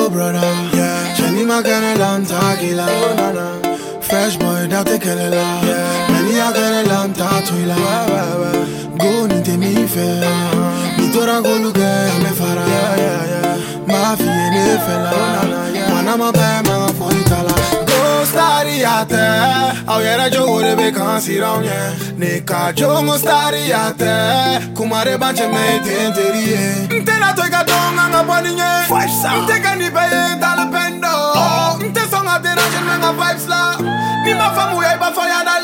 oh brother. Yeah, Jenny Magana land tagila. Fresh boy dat ik hele la. Jenny Magana land tatuila. Go niet in mi fe. Uh-huh. Mi tora go luke me fara. Ma fie ne fela. Oh, Wana ma pe ma for itala. Go stari ate. Au yera jo ore be kan siram ye. Nika ka jo mo stari ate. Kumare banche me tenteri ye. Ntela toika donga ngapani boni nye Nte ka ni pe ye tale pendo Nte oh. songa te na jen nga vibes la. Ni ma famu ya iba faya da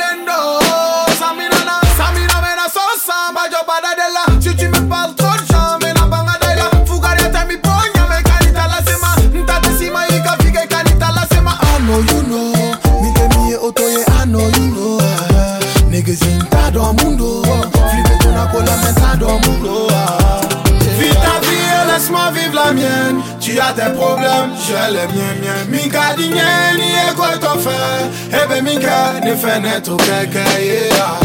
la mienne. Tu as tes problèmes, j'ai les miens, miens. Minka dinye ni ego ton frère. Eh ben Minka ne fait naître quelqu'un. Yeah.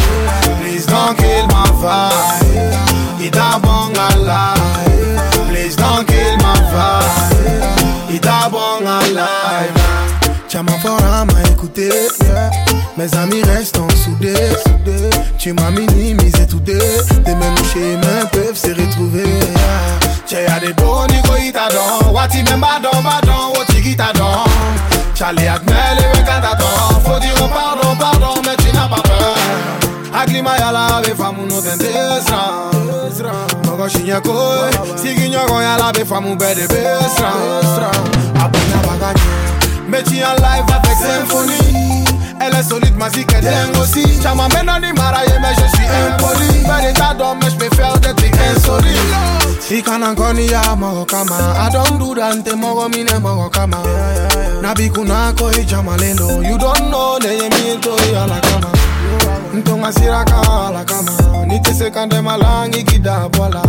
Please don't kill my vibe. It a bon alive. Please don't kill my vibe. It a bon. Tiens ma forme à écouter. Mes amis restent soudés. soudés. Tu m'as minimisé tout deux. Des mêmes chez don Wati me badon badon Woti gita don Charlie admele we kanta pardon pardon peur. Be famu Sigi nyogo ya la be famu avec symphonie Elle est solide, ma zik est dingue mais je suis impoli Ikana ngoni ya mogo kama I don't do that nte mogo mine mogo kama Nabi kuna ko ijama lendo You don't know neye miento ala kama. Ntonga siraka ala kama. Nite sekande malangi kida bola